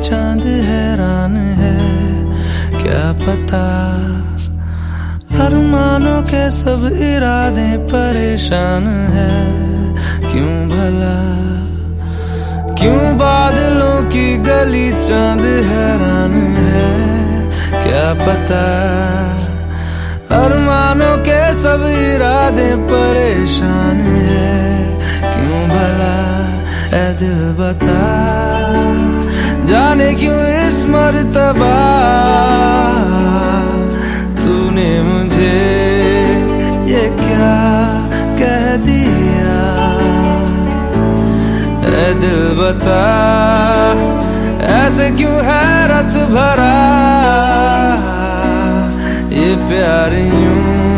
चाँद हैरान है, क्या पता? अरमानों के सब इरादे परेशान है। क्यों भला? क्यों बादलों की गली चाँद हैरान है, क्या पता? अरमानों के सब इरादे परेशान है। क्यों भला? ए दिल बता। जाने क्यों इस मरतबा? तूने मुझे ये क्या कह दिया? दिल बता, ऐसे क्यों हैरत भरा? ये प्यार यूँ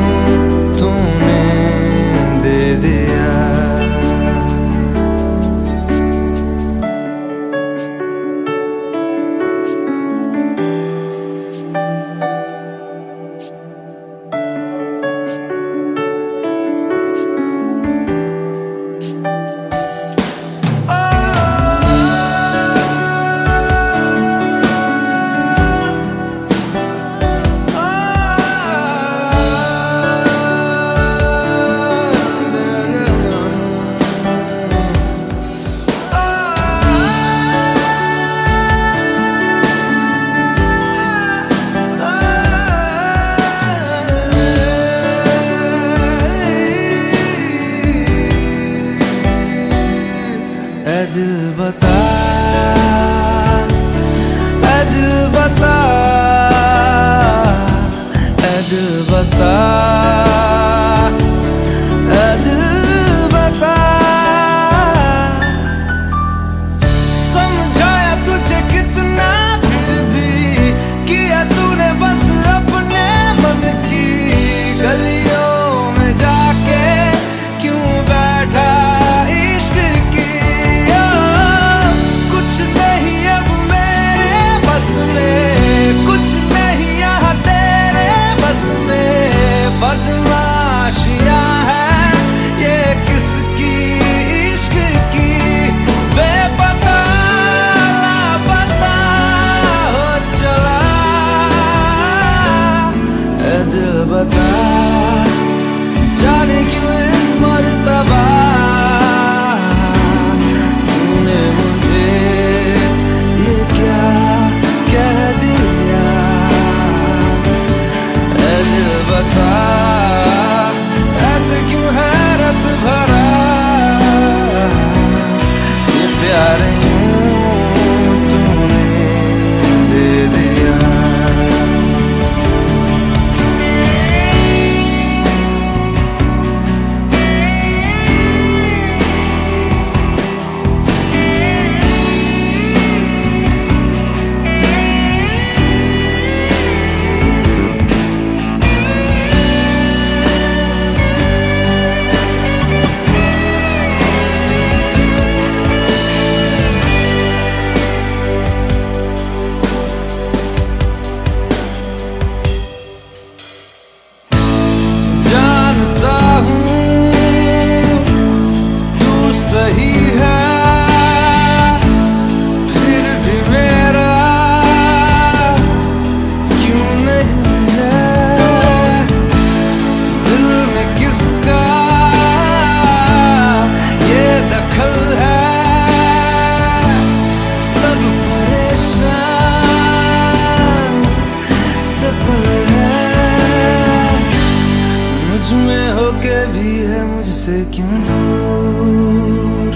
तुझ में होके भी है मुझसे क्यों दूर?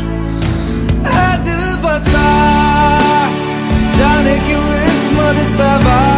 दिल बता जाने क्यों इस मर्तबा